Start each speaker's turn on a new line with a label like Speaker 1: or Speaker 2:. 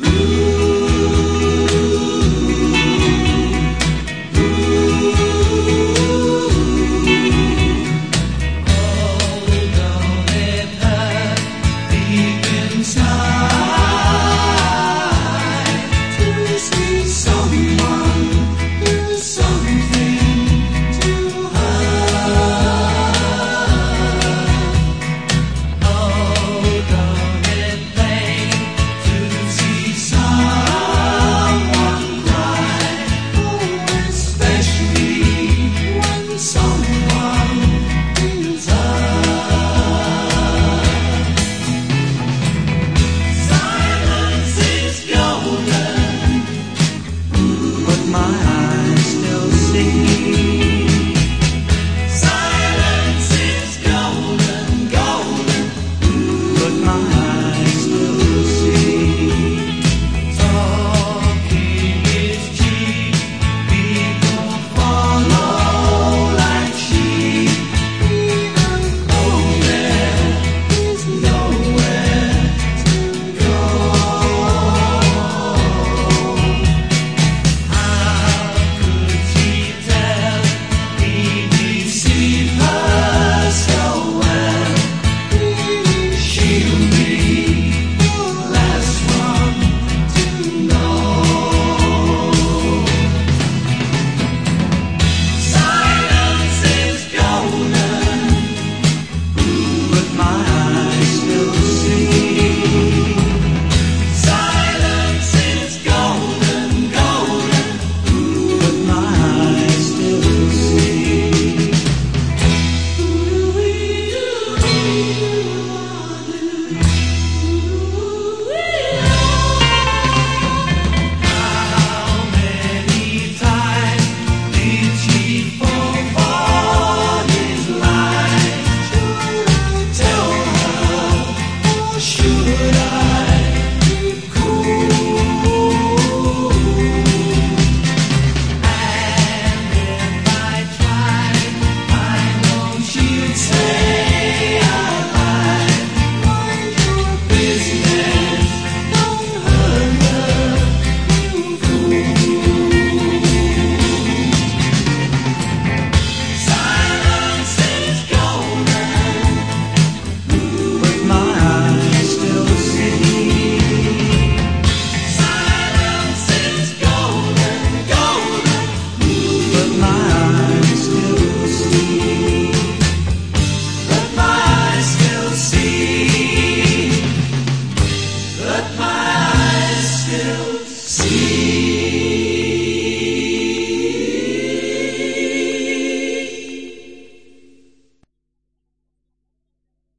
Speaker 1: Ooh.